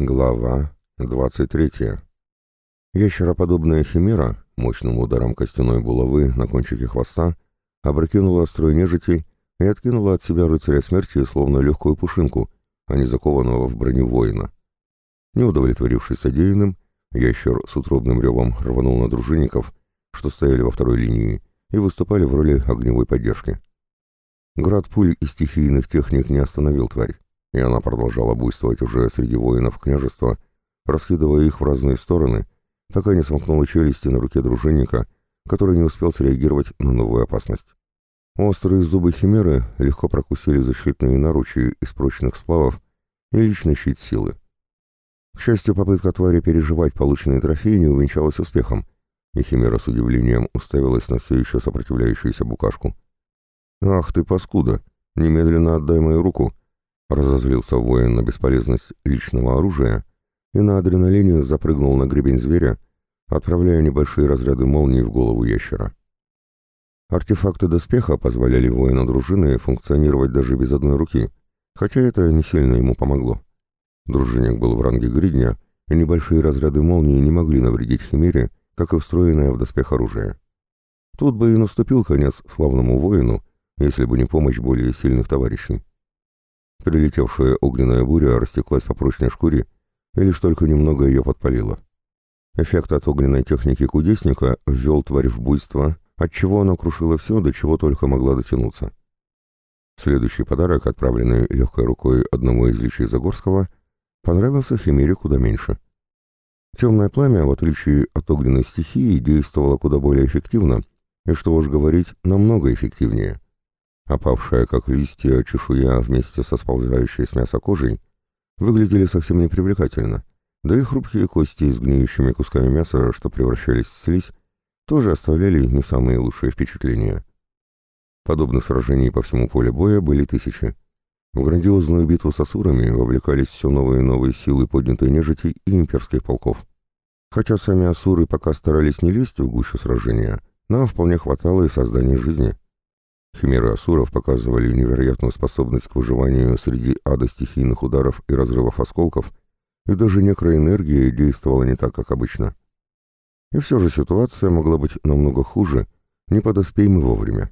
Глава 23. Ящероподобная химера, мощным ударом костяной булавы на кончике хвоста, опрокинула строй нежити и откинула от себя рыцаря смерти, словно легкую пушинку, а не закованного в броню воина. Не удовлетворившись содеянным, ящер с утробным ревом рванул на дружинников, что стояли во второй линии, и выступали в роли огневой поддержки. Град пуль и стихийных техник не остановил тварь и она продолжала буйствовать уже среди воинов княжества, раскидывая их в разные стороны, пока не сомкнула челюсти на руке дружинника, который не успел среагировать на новую опасность. Острые зубы химеры легко прокусили защитные наручи из прочных сплавов и личный щит силы. К счастью, попытка твари переживать полученные трофеи не увенчалась успехом, и химера с удивлением уставилась на все еще сопротивляющуюся букашку. «Ах ты, паскуда! Немедленно отдай мою руку!» Разозлился воин на бесполезность личного оружия и на адреналине запрыгнул на гребень зверя, отправляя небольшие разряды молнии в голову ящера. Артефакты доспеха позволяли воину дружины функционировать даже без одной руки, хотя это не сильно ему помогло. Дружинник был в ранге гридня, и небольшие разряды молнии не могли навредить химере, как и встроенное в доспех оружие. Тут бы и наступил конец славному воину, если бы не помощь более сильных товарищей. Прилетевшая огненная буря растеклась по прочной шкуре и лишь только немного ее подпалила. Эффект от огненной техники кудесника ввел тварь в буйство, отчего она крушила все, до чего только могла дотянуться. Следующий подарок, отправленный легкой рукой одного из личей Загорского, понравился Химере куда меньше. Темное пламя, в отличие от огненной стихии, действовало куда более эффективно, и, что уж говорить, намного эффективнее. Опавшая, как листья, чешуя вместе со сползающей с мяса кожей выглядели совсем непривлекательно, да и хрупкие кости с гниющими кусками мяса, что превращались в слизь, тоже оставляли не самые лучшие впечатления. Подобных сражений по всему полю боя были тысячи. В грандиозную битву с асурами вовлекались все новые и новые силы поднятой нежити и имперских полков. Хотя сами асуры пока старались не лезть в гущу сражения, нам вполне хватало и создания жизни. Химеры Асуров показывали невероятную способность к выживанию среди ада стихийных ударов и разрывов осколков, и даже некроэнергия действовала не так, как обычно. И все же ситуация могла быть намного хуже, не подоспей мы вовремя.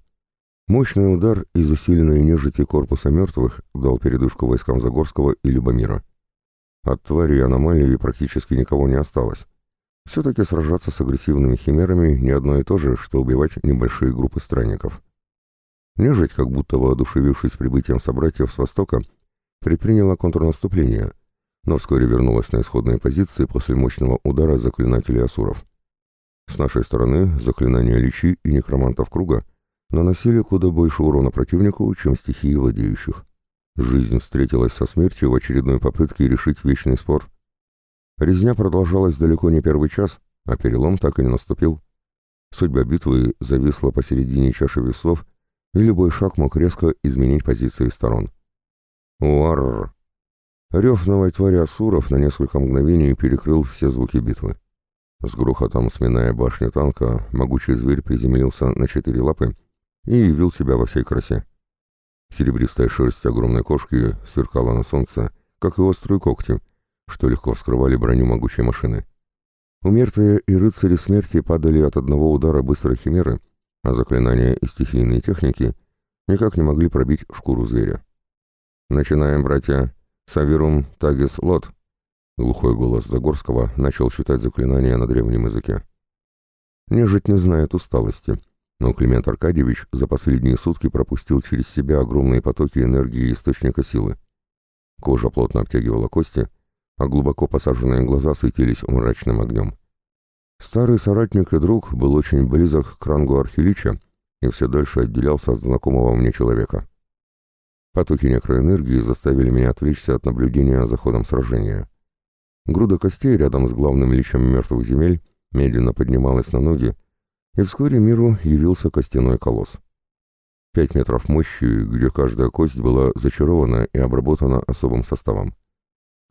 Мощный удар из усиленной нежити корпуса мертвых дал передышку войскам Загорского и Любомира. От твари и аномалии практически никого не осталось. Все-таки сражаться с агрессивными химерами не одно и то же, что убивать небольшие группы странников. Нежить, как будто воодушевившись прибытием собратьев с востока, предприняла контрнаступление, но вскоре вернулась на исходные позиции после мощного удара заклинателей Асуров. С нашей стороны заклинания Личи и Некромантов Круга наносили куда больше урона противнику, чем стихии владеющих. Жизнь встретилась со смертью в очередной попытке решить вечный спор. Резня продолжалась далеко не первый час, а перелом так и не наступил. Судьба битвы зависла посередине чаши весов и любой шаг мог резко изменить позиции сторон. Уарр! Рев новой твари Асуров на несколько мгновений перекрыл все звуки битвы. С грохотом сминая башню танка, могучий зверь приземлился на четыре лапы и явил себя во всей красе. Серебристая шерсть огромной кошки сверкала на солнце, как и острые когти, что легко вскрывали броню могучей машины. У мертвые и рыцари смерти падали от одного удара быстрой химеры, а заклинания и стихийные техники никак не могли пробить шкуру зверя. «Начинаем, братья. Савирум Тагис Лот!» Глухой голос Загорского начал читать заклинания на древнем языке. Нежить не знает усталости, но Климент Аркадьевич за последние сутки пропустил через себя огромные потоки энергии источника силы. Кожа плотно обтягивала кости, а глубоко посаженные глаза светились мрачным огнем. Старый соратник и друг был очень близок к рангу архилича и все дальше отделялся от знакомого мне человека. Потоки некроэнергии заставили меня отвлечься от наблюдения за ходом сражения. Груда костей рядом с главным личем мертвых земель медленно поднималась на ноги, и вскоре миру явился костяной колосс. Пять метров мощи, где каждая кость была зачарована и обработана особым составом.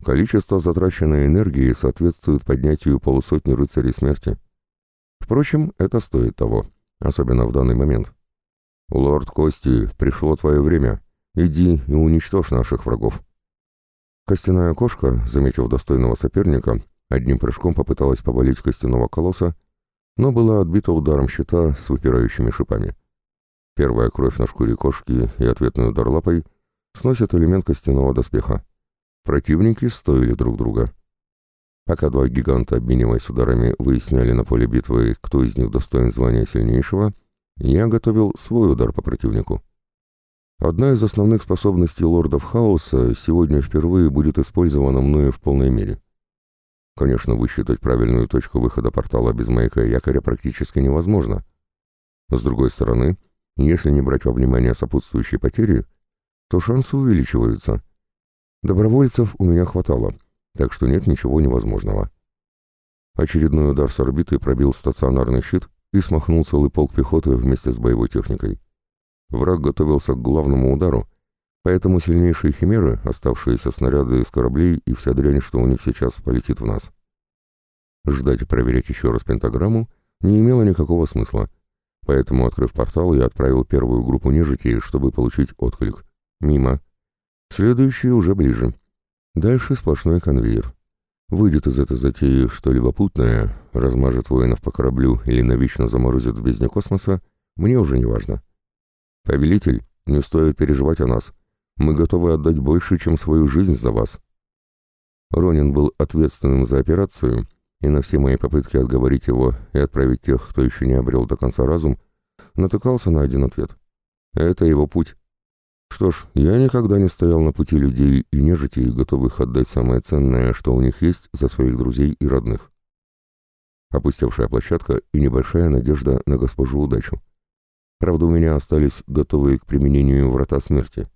Количество затраченной энергии соответствует поднятию полусотни рыцарей смерти. Впрочем, это стоит того, особенно в данный момент. «Лорд Кости, пришло твое время. Иди и уничтожь наших врагов». Костяная кошка, заметив достойного соперника, одним прыжком попыталась повалить костяного колосса, но была отбита ударом щита с выпирающими шипами. Первая кровь на шкуре кошки и ответный удар лапой сносят элемент костяного доспеха. Противники стоили друг друга. Пока два гиганта, обмениваясь ударами, выясняли на поле битвы, кто из них достоин звания сильнейшего, я готовил свой удар по противнику. Одна из основных способностей лордов хаоса сегодня впервые будет использована мною в полной мере. Конечно, высчитать правильную точку выхода портала без маяка и якоря практически невозможно. С другой стороны, если не брать во внимание сопутствующие потери, то шансы увеличиваются. Добровольцев у меня хватало, так что нет ничего невозможного. Очередной удар с орбиты пробил стационарный щит и смахнул целый полк пехоты вместе с боевой техникой. Враг готовился к главному удару, поэтому сильнейшие химеры, оставшиеся снаряды из кораблей и вся дрянь, что у них сейчас полетит в нас. Ждать и проверять еще раз пентаграмму не имело никакого смысла, поэтому, открыв портал, я отправил первую группу нежити, чтобы получить отклик. Мимо. Следующие уже ближе. Дальше сплошной конвейер. Выйдет из этой затеи что-либо путное, размажет воинов по кораблю или навечно заморозит в бездне космоса, мне уже не важно. «Повелитель, не стоит переживать о нас. Мы готовы отдать больше, чем свою жизнь за вас». Ронин был ответственным за операцию, и на все мои попытки отговорить его и отправить тех, кто еще не обрел до конца разум, натыкался на один ответ. Это его путь. Что ж, я никогда не стоял на пути людей и нежити, готовых отдать самое ценное, что у них есть, за своих друзей и родных. Опустевшая площадка и небольшая надежда на госпожу удачу. Правда, у меня остались готовые к применению врата смерти.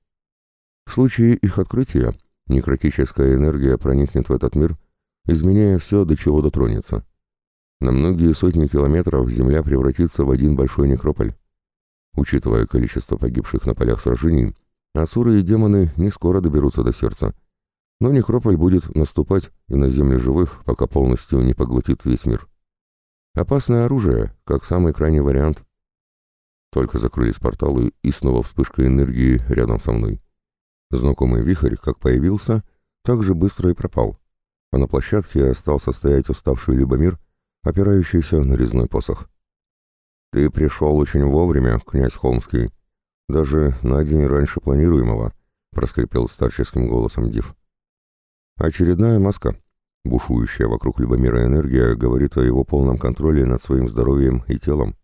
В случае их открытия некротическая энергия проникнет в этот мир, изменяя все, до чего дотронется. На многие сотни километров Земля превратится в один большой некрополь. Учитывая количество погибших на полях сражений, асуры и демоны не скоро доберутся до сердца. Но некрополь будет наступать и на земле живых, пока полностью не поглотит весь мир. Опасное оружие, как самый крайний вариант. Только закрылись порталы, и снова вспышка энергии рядом со мной. Знакомый вихрь, как появился, так же быстро и пропал. А на площадке остался стоять уставший Любомир, опирающийся на резной посох. «Ты пришел очень вовремя, князь Холмский. Даже на день раньше планируемого», — проскрипел старческим голосом Див. «Очередная маска. Бушующая вокруг Любомира энергия говорит о его полном контроле над своим здоровьем и телом.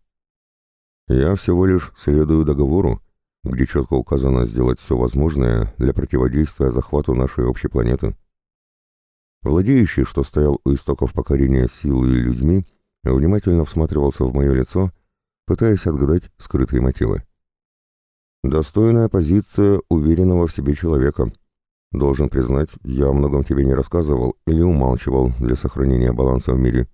Я всего лишь следую договору, где четко указано сделать все возможное для противодействия захвату нашей общей планеты. Владеющий, что стоял у истоков покорения силы и людьми, внимательно всматривался в мое лицо, пытаясь отгадать скрытые мотивы. Достойная позиция уверенного в себе человека. Должен признать, я о многом тебе не рассказывал или умалчивал для сохранения баланса в мире.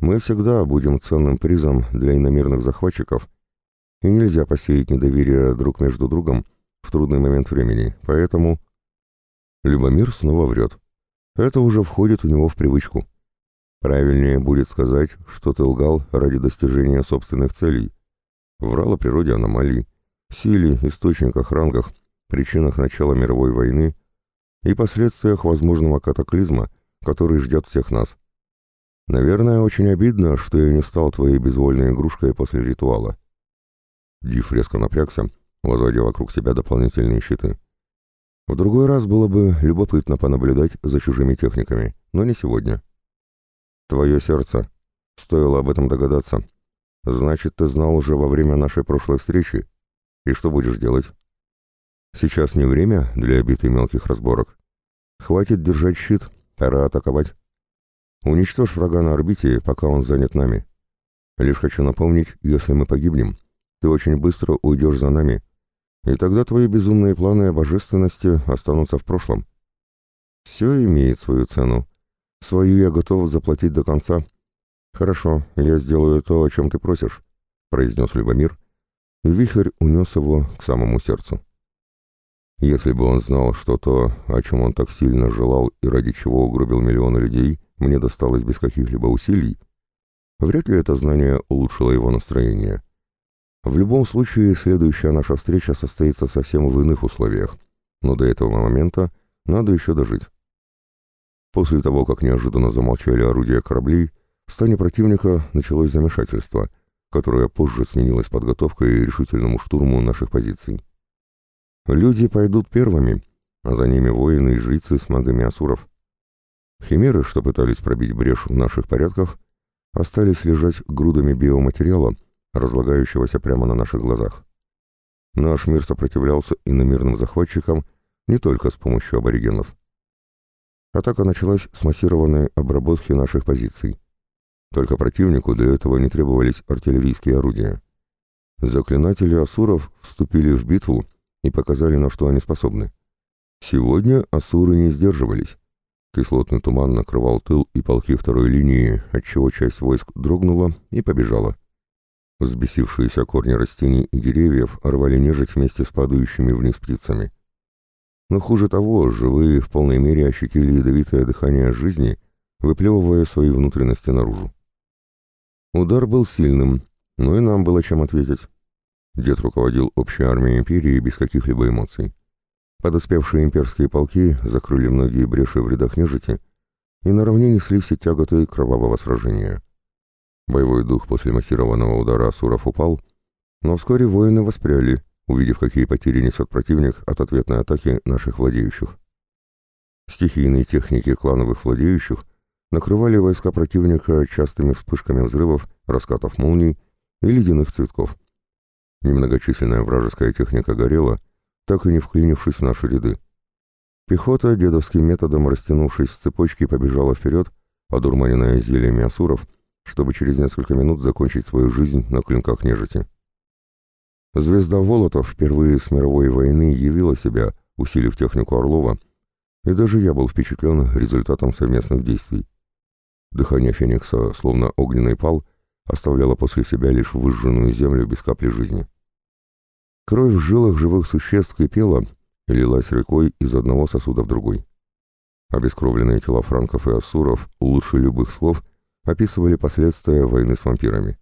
Мы всегда будем ценным призом для иномерных захватчиков, и нельзя посеять недоверие друг между другом в трудный момент времени, поэтому... Любомир снова врет. Это уже входит у него в привычку. Правильнее будет сказать, что ты лгал ради достижения собственных целей. Врал о природе аномалий, силе, источниках, рангах, причинах начала мировой войны и последствиях возможного катаклизма, который ждет всех нас. Наверное, очень обидно, что я не стал твоей безвольной игрушкой после ритуала. Див резко напрягся, возводя вокруг себя дополнительные щиты. В другой раз было бы любопытно понаблюдать за чужими техниками, но не сегодня. Твое сердце. Стоило об этом догадаться. Значит, ты знал уже во время нашей прошлой встречи. И что будешь делать? Сейчас не время для обиты мелких разборок. Хватит держать щит, пора атаковать. Уничтожь врага на орбите, пока он занят нами. Лишь хочу напомнить, если мы погибнем, ты очень быстро уйдешь за нами, и тогда твои безумные планы о божественности останутся в прошлом. Все имеет свою цену. Свою я готов заплатить до конца. Хорошо, я сделаю то, о чем ты просишь, произнес Любомир. Вихрь унес его к самому сердцу. Если бы он знал, что то, о чем он так сильно желал и ради чего угробил миллионы людей, мне досталось без каких-либо усилий, вряд ли это знание улучшило его настроение. В любом случае, следующая наша встреча состоится совсем в иных условиях, но до этого момента надо еще дожить. После того, как неожиданно замолчали орудия кораблей, в стане противника началось замешательство, которое позже сменилось подготовкой и решительному штурму наших позиций. Люди пойдут первыми, а за ними воины и жрицы с магами асуров. Химеры, что пытались пробить брешь в наших порядках, остались лежать грудами биоматериала, разлагающегося прямо на наших глазах. Наш мир сопротивлялся иномирным захватчикам не только с помощью аборигенов. Атака началась с массированной обработки наших позиций. Только противнику для этого не требовались артиллерийские орудия. Заклинатели асуров вступили в битву и показали, на что они способны. Сегодня асуры не сдерживались. Кислотный туман накрывал тыл и полки второй линии, отчего часть войск дрогнула и побежала. Взбесившиеся корни растений и деревьев рвали нежить вместе с падающими вниз птицами. Но хуже того, живые в полной мере ощутили ядовитое дыхание жизни, выплевывая свои внутренности наружу. Удар был сильным, но и нам было чем ответить. Дед руководил общей армией империи без каких-либо эмоций. Подоспевшие имперские полки закрыли многие бреши в рядах нежити и наравне несли все тяготы кровавого сражения. Боевой дух после массированного удара Асуров упал, но вскоре воины воспряли, увидев, какие потери несет противник от ответной атаки наших владеющих. Стихийные техники клановых владеющих накрывали войска противника частыми вспышками взрывов, раскатов молний и ледяных цветков. Немногочисленная вражеская техника горела, так и не вклинившись в наши ряды. Пехота, дедовским методом растянувшись в цепочке, побежала вперед, одурманенная зельями асуров, чтобы через несколько минут закончить свою жизнь на клинках нежити. Звезда Волотов впервые с мировой войны явила себя, усилив технику Орлова, и даже я был впечатлен результатом совместных действий. Дыхание Феникса, словно огненный пал, оставляло после себя лишь выжженную землю без капли жизни. Кровь в жилах живых существ кипела и лилась рекой из одного сосуда в другой. Обескровленные тела франков и ассуров лучше любых слов — описывали последствия войны с вампирами.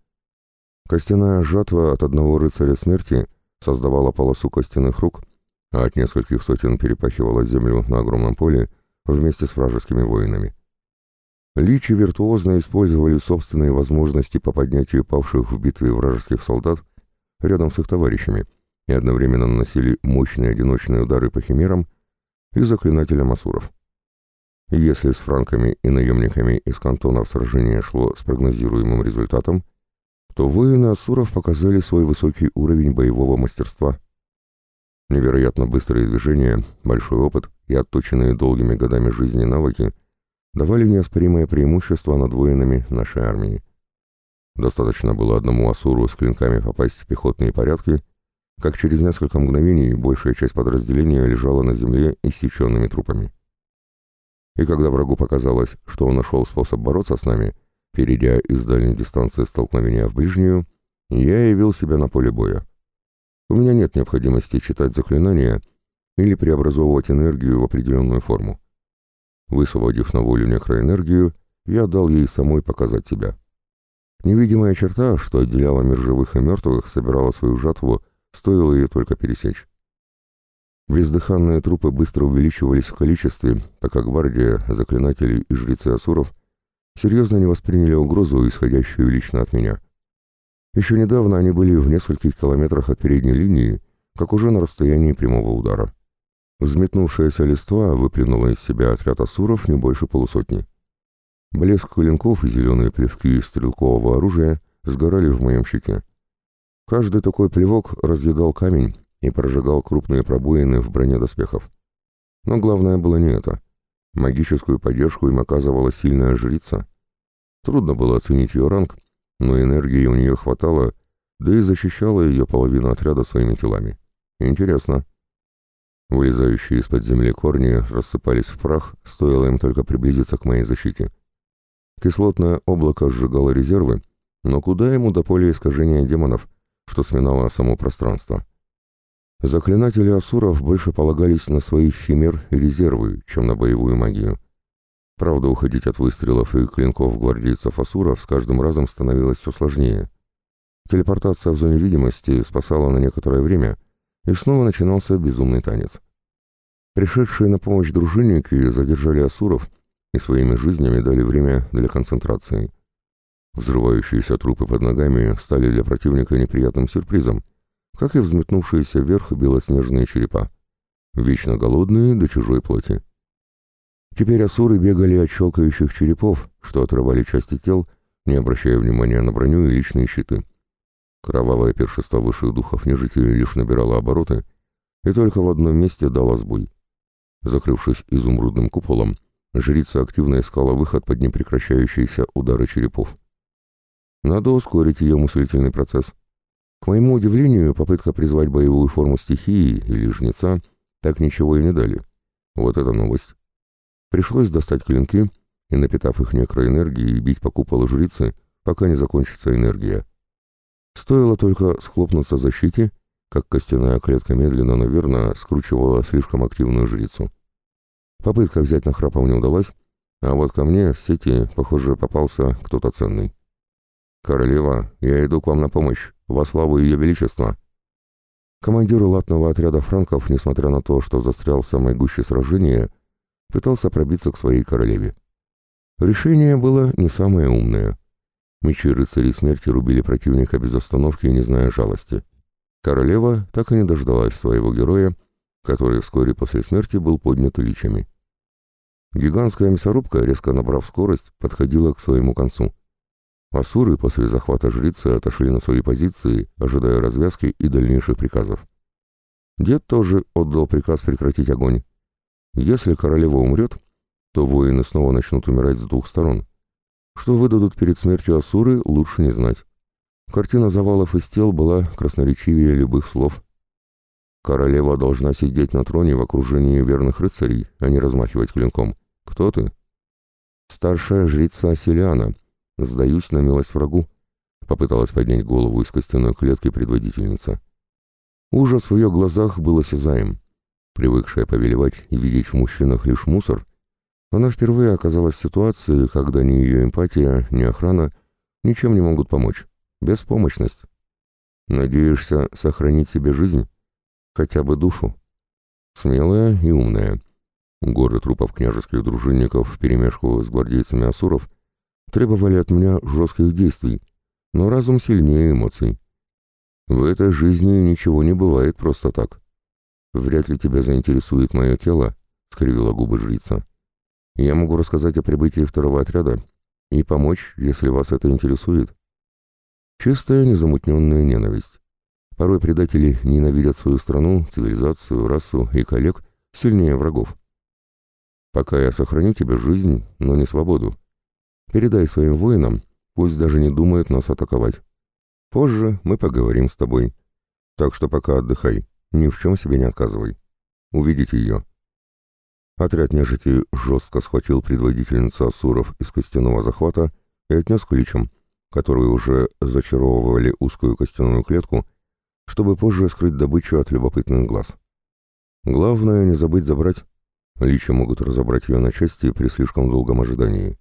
Костяная жатва от одного рыцаря смерти создавала полосу костяных рук, а от нескольких сотен перепахивала землю на огромном поле вместе с вражескими воинами. Личи виртуозно использовали собственные возможности по поднятию павших в битве вражеских солдат рядом с их товарищами и одновременно наносили мощные одиночные удары по химерам и заклинателям асуров. Если с франками и наемниками из кантонов сражение шло с прогнозируемым результатом, то воины Асуров показали свой высокий уровень боевого мастерства. Невероятно быстрые движения, большой опыт и отточенные долгими годами жизни навыки давали неоспоримое преимущество над воинами нашей армии. Достаточно было одному Асуру с клинками попасть в пехотные порядки, как через несколько мгновений большая часть подразделения лежала на земле иссеченными трупами и когда врагу показалось, что он нашел способ бороться с нами, перейдя из дальней дистанции столкновения в ближнюю, я явил себя на поле боя. У меня нет необходимости читать заклинания или преобразовывать энергию в определенную форму. Высвободив на волю некроэнергию, я дал ей самой показать себя. Невидимая черта, что отделяла мир живых и мертвых, собирала свою жатву, стоило ее только пересечь. Бездыханные трупы быстро увеличивались в количестве, как гвардия, заклинатели и жрецы Асуров серьезно не восприняли угрозу, исходящую лично от меня. Еще недавно они были в нескольких километрах от передней линии, как уже на расстоянии прямого удара. Взметнувшаяся листва выплюнула из себя отряд Асуров не больше полусотни. Блеск клинков и зеленые плевки стрелкового оружия сгорали в моем щите. Каждый такой плевок разъедал камень, и прожигал крупные пробоины в броне доспехов. Но главное было не это. Магическую поддержку им оказывала сильная жрица. Трудно было оценить ее ранг, но энергии у нее хватало, да и защищала ее половину отряда своими телами. Интересно. Вылезающие из-под земли корни рассыпались в прах, стоило им только приблизиться к моей защите. Кислотное облако сжигало резервы, но куда ему до поля искажения демонов, что сминало само пространство? Заклинатели асуров больше полагались на свои химер и резервы, чем на боевую магию. Правда, уходить от выстрелов и клинков гвардейцев асуров с каждым разом становилось все сложнее. Телепортация в зоне видимости спасала на некоторое время, и снова начинался безумный танец. Пришедшие на помощь дружинники задержали асуров и своими жизнями дали время для концентрации. Взрывающиеся трупы под ногами стали для противника неприятным сюрпризом, как и взметнувшиеся вверх белоснежные черепа, вечно голодные до чужой плоти. Теперь асуры бегали от щелкающих черепов, что отрывали части тел, не обращая внимания на броню и личные щиты. Кровавое першество высших духов нежити лишь набирало обороты, и только в одном месте дало сбой. Закрывшись изумрудным куполом, жрица активно искала выход под непрекращающиеся удары черепов. Надо ускорить ее мыслительный процесс. К моему удивлению, попытка призвать боевую форму стихии или жнеца так ничего и не дали. Вот это новость. Пришлось достать клинки и, напитав их некроэнергией, бить по куполу жрицы, пока не закончится энергия. Стоило только схлопнуться защите, как костяная клетка медленно, но верно скручивала слишком активную жрицу. Попытка взять нахрапом не удалась, а вот ко мне в сети, похоже, попался кто-то ценный. «Королева, я иду к вам на помощь, во славу Ее Величества!» Командир латного отряда франков, несмотря на то, что застрял в самой гуще сражения, пытался пробиться к своей королеве. Решение было не самое умное. Мечи рыцарей смерти рубили противника без остановки, не зная жалости. Королева так и не дождалась своего героя, который вскоре после смерти был поднят личами. Гигантская мясорубка, резко набрав скорость, подходила к своему концу. Асуры после захвата жрицы отошли на свои позиции, ожидая развязки и дальнейших приказов. Дед тоже отдал приказ прекратить огонь. Если королева умрет, то воины снова начнут умирать с двух сторон. Что выдадут перед смертью Асуры, лучше не знать. Картина завалов из тел была красноречивее любых слов. Королева должна сидеть на троне в окружении верных рыцарей, а не размахивать клинком. Кто ты? Старшая жрица Селиана. Сдаюсь на милость врагу. Попыталась поднять голову из костяной клетки предводительница. Ужас в ее глазах был осязаем. Привыкшая повелевать и видеть в мужчинах лишь мусор, она впервые оказалась в ситуации, когда ни ее эмпатия, ни охрана ничем не могут помочь. Беспомощность. Надеешься сохранить себе жизнь? Хотя бы душу? Смелая и умная. Горы трупов княжеских дружинников вперемешку с гвардейцами асуров требовали от меня жестких действий, но разум сильнее эмоций. В этой жизни ничего не бывает просто так. «Вряд ли тебя заинтересует мое тело», — скривила губы жрица. «Я могу рассказать о прибытии второго отряда и помочь, если вас это интересует». Чистая, незамутненная ненависть. Порой предатели ненавидят свою страну, цивилизацию, расу и коллег сильнее врагов. Пока я сохраню тебе жизнь, но не свободу. Передай своим воинам, пусть даже не думают нас атаковать. Позже мы поговорим с тобой. Так что пока отдыхай. Ни в чем себе не отказывай. Увидите ее. Отряд нежити жестко схватил предводительницу Асуров из костяного захвата и отнес к личам, которые уже зачаровывали узкую костяную клетку, чтобы позже скрыть добычу от любопытных глаз. Главное не забыть забрать. Личи могут разобрать ее на части при слишком долгом ожидании.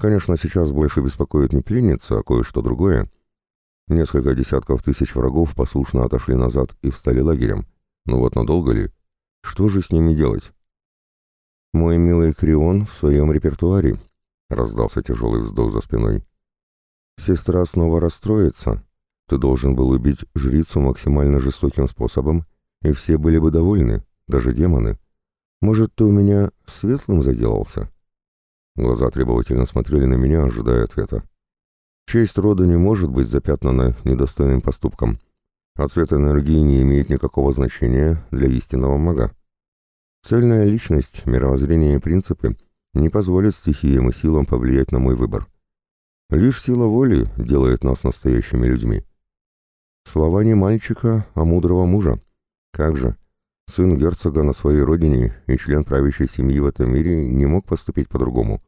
Конечно, сейчас больше беспокоит не пленница, а кое-что другое — Несколько десятков тысяч врагов послушно отошли назад и встали лагерем. Но вот надолго ли? Что же с ними делать? «Мой милый Крион в своем репертуаре», — раздался тяжелый вздох за спиной. «Сестра снова расстроится. Ты должен был убить жрицу максимально жестоким способом, и все были бы довольны, даже демоны. Может, ты у меня светлым заделался?» Глаза требовательно смотрели на меня, ожидая ответа. Честь рода не может быть запятнана недостойным поступком, а цвет энергии не имеет никакого значения для истинного мага. Цельная личность, мировоззрение и принципы не позволят стихиям и силам повлиять на мой выбор. Лишь сила воли делает нас настоящими людьми. Слова не мальчика, а мудрого мужа. Как же, сын герцога на своей родине и член правящей семьи в этом мире не мог поступить по-другому,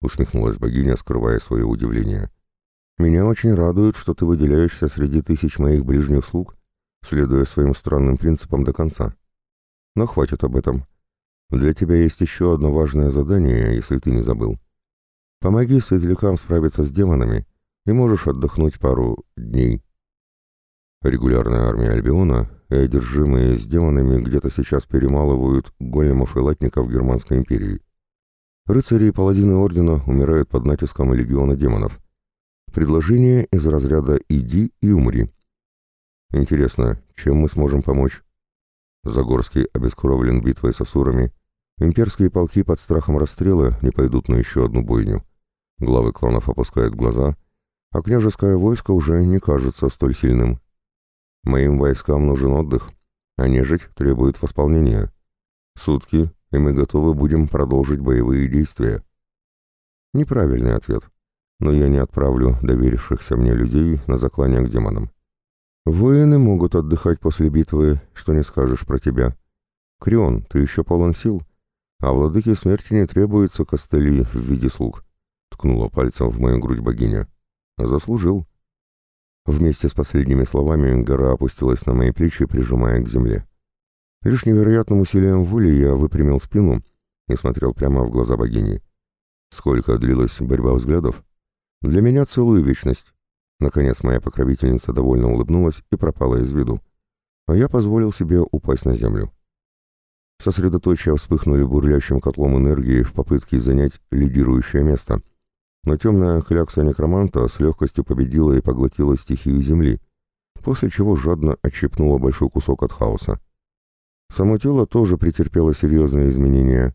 усмехнулась богиня, скрывая свое удивление. Меня очень радует, что ты выделяешься среди тысяч моих ближних слуг, следуя своим странным принципам до конца. Но хватит об этом. Для тебя есть еще одно важное задание, если ты не забыл. Помоги светлякам справиться с демонами, и можешь отдохнуть пару дней. Регулярная армия Альбиона и одержимые с демонами где-то сейчас перемалывают големов и латников Германской империи. Рыцари и паладины Ордена умирают под натиском легиона демонов. Предложение из разряда «иди и умри». Интересно, чем мы сможем помочь? Загорский обескровлен битвой с асурами. Имперские полки под страхом расстрела не пойдут на еще одну бойню. Главы кланов опускают глаза, а княжеское войско уже не кажется столь сильным. Моим войскам нужен отдых, а нежить требует восполнения. Сутки, и мы готовы будем продолжить боевые действия. Неправильный ответ, но я не отправлю доверившихся мне людей на заклание к демонам. Воины могут отдыхать после битвы, что не скажешь про тебя. Крион, ты еще полон сил, а владыке смерти не требуется костыли в виде слуг. Ткнула пальцем в мою грудь богиня. Заслужил. Вместе с последними словами гора опустилась на мои плечи, прижимая к земле. Лишь невероятным усилием воли я выпрямил спину и смотрел прямо в глаза богини. Сколько длилась борьба взглядов? Для меня целую вечность. Наконец моя покровительница довольно улыбнулась и пропала из виду, а я позволил себе упасть на землю. Сосредоточия вспыхнули бурлящим котлом энергии в попытке занять лидирующее место, но темная клякса некроманта с легкостью победила и поглотила стихию земли, после чего жадно отщепнула большой кусок от хаоса. Само тело тоже претерпело серьезные изменения.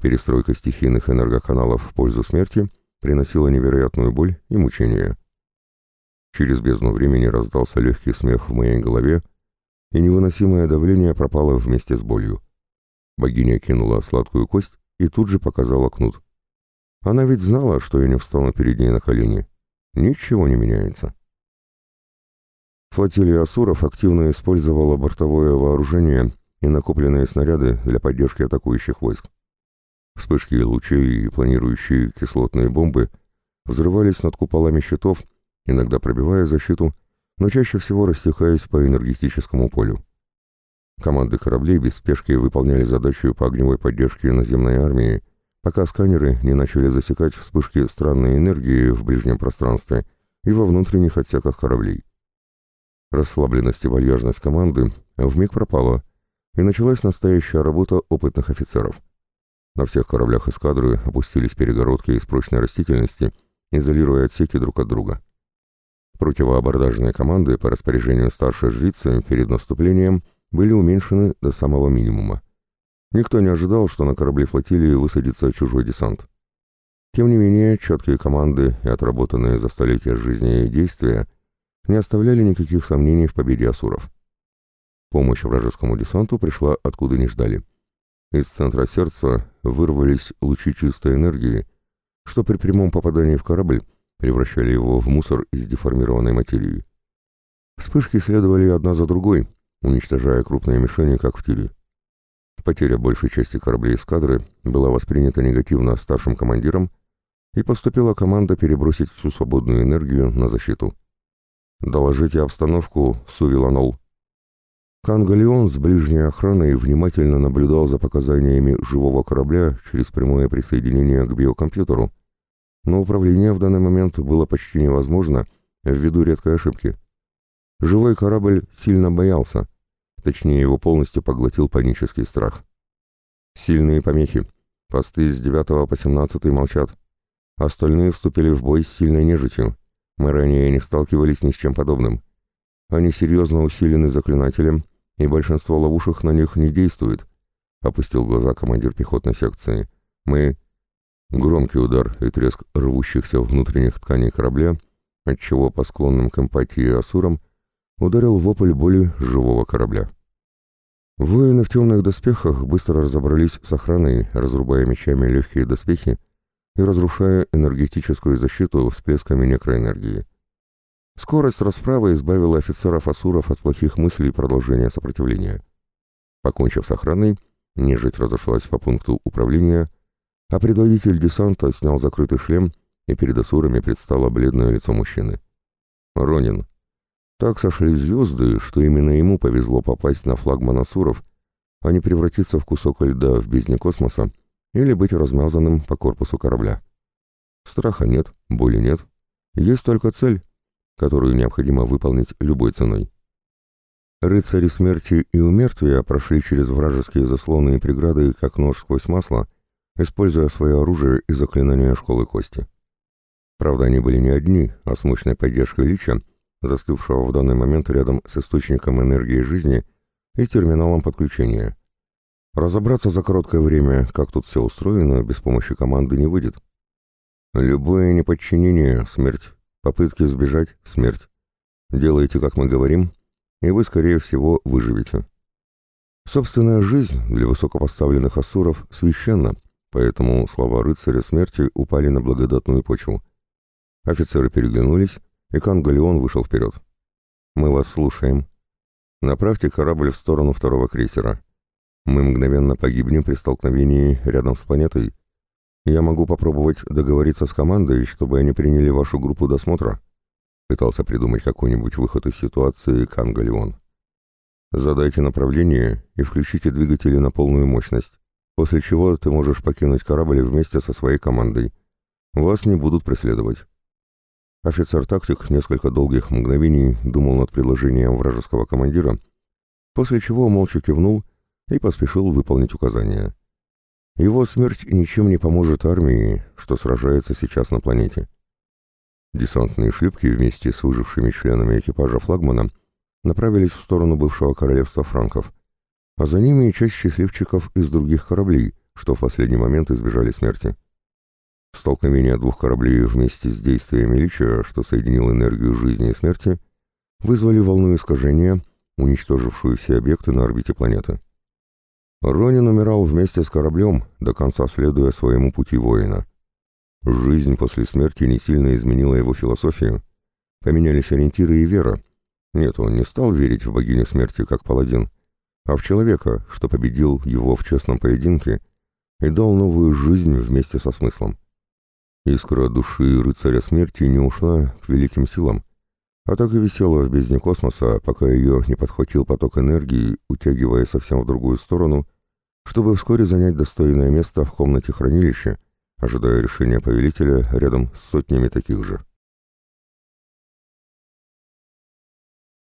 Перестройка стихийных энергоканалов в пользу смерти приносила невероятную боль и мучения. Через бездну времени раздался легкий смех в моей голове, и невыносимое давление пропало вместе с болью. Богиня кинула сладкую кость и тут же показала кнут. Она ведь знала, что я не встану перед ней на колени. Ничего не меняется. Флотилия Асуров активно использовала бортовое вооружение и накопленные снаряды для поддержки атакующих войск. Вспышки лучей и планирующие кислотные бомбы взрывались над куполами щитов, иногда пробивая защиту, но чаще всего растекаясь по энергетическому полю. Команды кораблей без спешки выполняли задачу по огневой поддержке наземной армии, пока сканеры не начали засекать вспышки странной энергии в ближнем пространстве и во внутренних отсеках кораблей. Расслабленность и вальяжность команды вмиг пропала, и началась настоящая работа опытных офицеров. На всех кораблях эскадры опустились перегородки из прочной растительности, изолируя отсеки друг от друга. Противоабордажные команды по распоряжению старшей жрицы перед наступлением были уменьшены до самого минимума. Никто не ожидал, что на корабле флотилии высадится чужой десант. Тем не менее, четкие команды и отработанные за столетия жизни действия не оставляли никаких сомнений в победе асуров. Помощь вражескому десанту пришла откуда не ждали. Из центра сердца вырвались лучи чистой энергии, что при прямом попадании в корабль превращали его в мусор из деформированной материи. Вспышки следовали одна за другой, уничтожая крупные мишени, как в тире. Потеря большей части кораблей эскадры была воспринята негативно старшим командиром, и поступила команда перебросить всю свободную энергию на защиту. «Доложите обстановку, Сувиланол», Кангалеон с ближней охраной внимательно наблюдал за показаниями живого корабля через прямое присоединение к биокомпьютеру, но управление в данный момент было почти невозможно ввиду редкой ошибки. Живой корабль сильно боялся, точнее его полностью поглотил панический страх. Сильные помехи. Посты с 9 по 17 молчат. Остальные вступили в бой с сильной нежитью. Мы ранее не сталкивались ни с чем подобным. Они серьезно усилены заклинателем и большинство ловушек на них не действует», — опустил глаза командир пехотной секции. «Мы...» Громкий удар и треск рвущихся внутренних тканей корабля, отчего по склонным к эмпатии асурам ударил вопль боли живого корабля. Воины в темных доспехах быстро разобрались с охраной, разрубая мечами легкие доспехи и разрушая энергетическую защиту всплесками некроэнергии. Скорость расправы избавила офицеров Асуров от плохих мыслей продолжения сопротивления. Покончив с охраной, нежить разошлась по пункту управления, а предводитель десанта снял закрытый шлем, и перед Асурами предстало бледное лицо мужчины. Ронин. Так сошли звезды, что именно ему повезло попасть на флагман Асуров, а не превратиться в кусок льда в бездне космоса или быть размазанным по корпусу корабля. Страха нет, боли нет. Есть только цель которую необходимо выполнить любой ценой. Рыцари смерти и умертвия прошли через вражеские заслоны и преграды, как нож сквозь масло, используя свое оружие и заклинания школы кости. Правда, они были не одни, а с мощной поддержкой Лича, застывшего в данный момент рядом с источником энергии жизни и терминалом подключения. Разобраться за короткое время, как тут все устроено, без помощи команды не выйдет. Любое неподчинение — смерть. Попытки сбежать — смерть. Делайте, как мы говорим, и вы, скорее всего, выживете. Собственная жизнь для высокопоставленных асуров священна, поэтому слова рыцаря смерти упали на благодатную почву. Офицеры переглянулись, и Кан Галеон вышел вперед. «Мы вас слушаем. Направьте корабль в сторону второго крейсера. Мы мгновенно погибнем при столкновении рядом с планетой. Я могу попробовать договориться с командой, чтобы они приняли вашу группу досмотра. Пытался придумать какой-нибудь выход из ситуации Кангалеон. Задайте направление и включите двигатели на полную мощность, после чего ты можешь покинуть корабль вместе со своей командой. Вас не будут преследовать. Офицер-тактик несколько долгих мгновений думал над предложением вражеского командира, после чего молча кивнул и поспешил выполнить указания. Его смерть ничем не поможет армии, что сражается сейчас на планете. Десантные шлюпки вместе с выжившими членами экипажа флагмана направились в сторону бывшего королевства франков, а за ними и часть счастливчиков из других кораблей, что в последний момент избежали смерти. Столкновение двух кораблей вместе с действиями Лича, что соединил энергию жизни и смерти, вызвали волну искажения, уничтожившую все объекты на орбите планеты. Ронин умирал вместе с кораблем, до конца следуя своему пути воина. Жизнь после смерти не сильно изменила его философию. Поменялись ориентиры и вера. Нет, он не стал верить в богиню смерти как паладин, а в человека, что победил его в честном поединке и дал новую жизнь вместе со смыслом. Искра души рыцаря смерти не ушла к великим силам, а так и висела в бездне космоса, пока ее не подхватил поток энергии, утягивая совсем в другую сторону, чтобы вскоре занять достойное место в комнате хранилища, ожидая решения повелителя рядом с сотнями таких же.